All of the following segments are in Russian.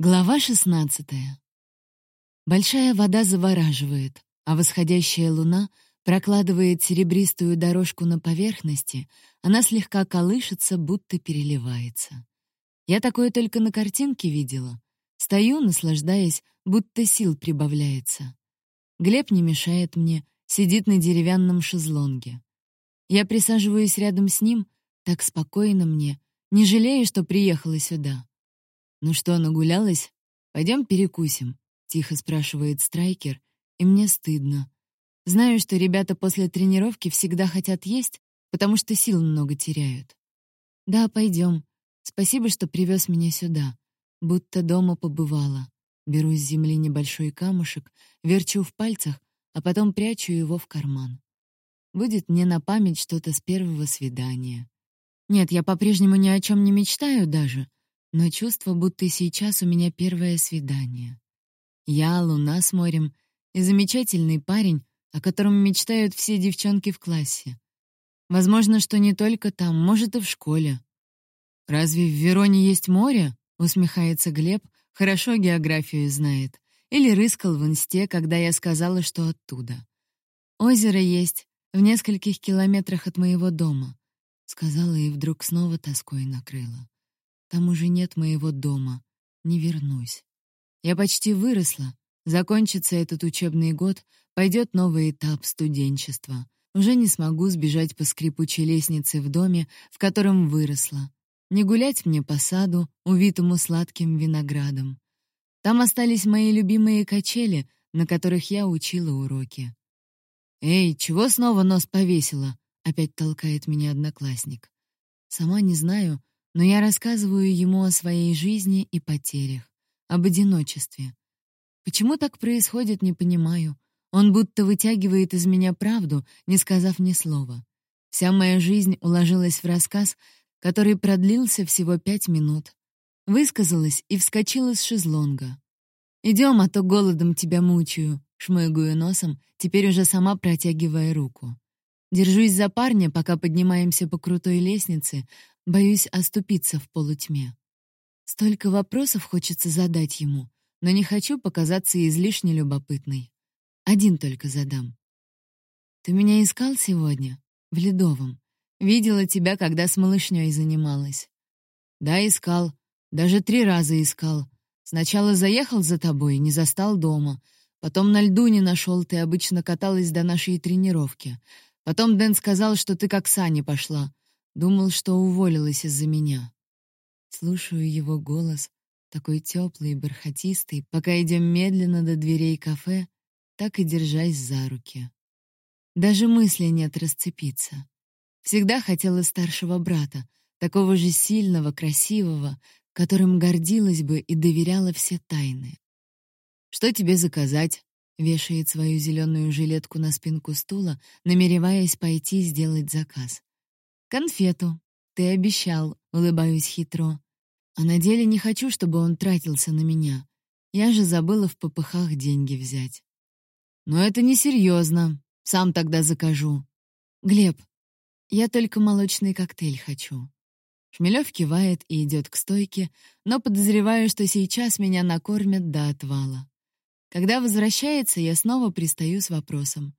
Глава 16. Большая вода завораживает, а восходящая луна прокладывает серебристую дорожку на поверхности, она слегка колышется, будто переливается. Я такое только на картинке видела. Стою, наслаждаясь, будто сил прибавляется. Глеб не мешает мне, сидит на деревянном шезлонге. Я присаживаюсь рядом с ним, так спокойно мне, не жалею, что приехала сюда. «Ну что, нагулялась? Пойдем перекусим», — тихо спрашивает Страйкер, и мне стыдно. Знаю, что ребята после тренировки всегда хотят есть, потому что сил много теряют. «Да, пойдем. Спасибо, что привез меня сюда. Будто дома побывала. Беру с земли небольшой камушек, верчу в пальцах, а потом прячу его в карман. Будет мне на память что-то с первого свидания. Нет, я по-прежнему ни о чем не мечтаю даже, но чувство, будто сейчас у меня первое свидание. Я, луна с морем и замечательный парень, о котором мечтают все девчонки в классе. Возможно, что не только там, может, и в школе. «Разве в Вероне есть море?» — усмехается Глеб, хорошо географию знает. Или рыскал в инсте, когда я сказала, что оттуда. «Озеро есть, в нескольких километрах от моего дома», — сказала и вдруг снова тоской накрыла. Там уже нет моего дома. Не вернусь. Я почти выросла. Закончится этот учебный год, пойдет новый этап студенчества. Уже не смогу сбежать по скрипучей лестнице в доме, в котором выросла. Не гулять мне по саду, увитому сладким виноградом. Там остались мои любимые качели, на которых я учила уроки. «Эй, чего снова нос повесила?» — опять толкает меня одноклассник. Сама не знаю, но я рассказываю ему о своей жизни и потерях, об одиночестве. Почему так происходит, не понимаю. Он будто вытягивает из меня правду, не сказав ни слова. Вся моя жизнь уложилась в рассказ, который продлился всего пять минут. Высказалась и вскочила с шезлонга. «Идем, а то голодом тебя мучаю», — шмыгаю носом, теперь уже сама протягивая руку. Держусь за парня, пока поднимаемся по крутой лестнице, Боюсь оступиться в полутьме. Столько вопросов хочется задать ему, но не хочу показаться излишне любопытной. Один только задам. «Ты меня искал сегодня? В Ледовом. Видела тебя, когда с малышней занималась». «Да, искал. Даже три раза искал. Сначала заехал за тобой, не застал дома. Потом на льду не нашел, ты обычно каталась до нашей тренировки. Потом Дэн сказал, что ты как Сани пошла. Думал, что уволилась из-за меня. Слушаю его голос, такой теплый и бархатистый, пока идем медленно до дверей кафе, так и держась за руки. Даже мысли нет расцепиться. Всегда хотела старшего брата, такого же сильного, красивого, которым гордилась бы и доверяла все тайны. «Что тебе заказать?» — вешает свою зеленую жилетку на спинку стула, намереваясь пойти сделать заказ. «Конфету. Ты обещал», — улыбаюсь хитро. А на деле не хочу, чтобы он тратился на меня. Я же забыла в попыхах деньги взять. «Но это несерьезно. Сам тогда закажу». «Глеб, я только молочный коктейль хочу». Шмелев кивает и идет к стойке, но подозреваю, что сейчас меня накормят до отвала. Когда возвращается, я снова пристаю с вопросом.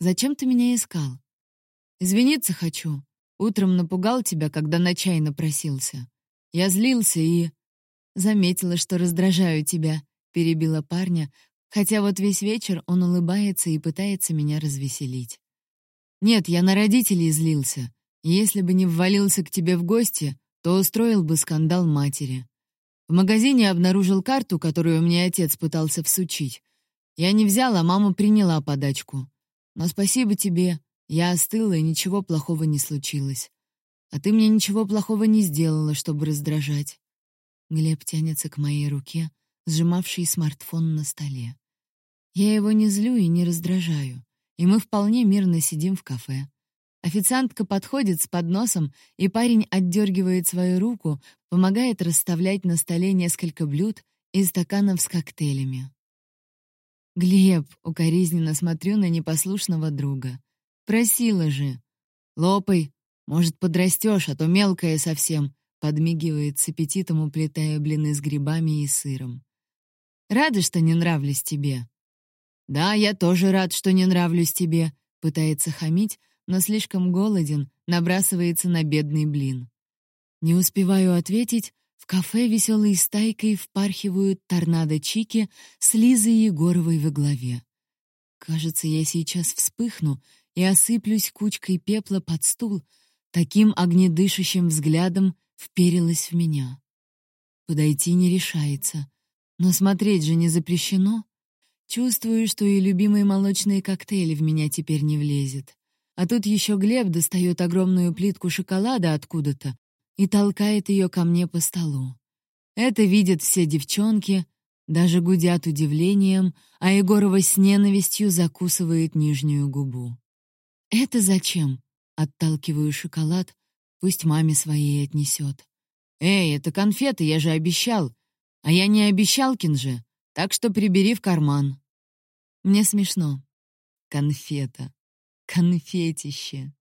«Зачем ты меня искал?» «Извиниться хочу. Утром напугал тебя, когда на чай напросился. Я злился и... Заметила, что раздражаю тебя, перебила парня, хотя вот весь вечер он улыбается и пытается меня развеселить. Нет, я на родителей злился. Если бы не ввалился к тебе в гости, то устроил бы скандал матери. В магазине обнаружил карту, которую мне отец пытался всучить. Я не взял, а мама приняла подачку. Но спасибо тебе, я остыла, и ничего плохого не случилось. А ты мне ничего плохого не сделала, чтобы раздражать. Глеб тянется к моей руке, сжимавшей смартфон на столе. Я его не злю и не раздражаю, и мы вполне мирно сидим в кафе. Официантка подходит с подносом, и парень отдергивает свою руку, помогает расставлять на столе несколько блюд и стаканов с коктейлями. «Глеб», — укоризненно смотрю на непослушного друга. Просила же. Лопай, может, подрастешь, а то мелкая совсем, подмигивает с аппетитом, уплетая блины с грибами и сыром. «Рада, что не нравлюсь тебе?» «Да, я тоже рад, что не нравлюсь тебе», — пытается хамить, но слишком голоден, набрасывается на бедный блин. Не успеваю ответить, в кафе веселой стайкой впархивают торнадо Чики с Лизой Егоровой во главе. Кажется, я сейчас вспыхну и осыплюсь кучкой пепла под стул, таким огнедышащим взглядом вперилась в меня. Подойти не решается, но смотреть же не запрещено. Чувствую, что и любимые молочные коктейли в меня теперь не влезет. А тут еще Глеб достает огромную плитку шоколада откуда-то и толкает ее ко мне по столу. Это видят все девчонки, даже гудят удивлением, а Егорова с ненавистью закусывает нижнюю губу. «Это зачем?» — отталкиваю шоколад, пусть маме своей отнесет. «Эй, это конфеты, я же обещал. А я не обещалкин же, так что прибери в карман». Мне смешно. Конфета. Конфетище.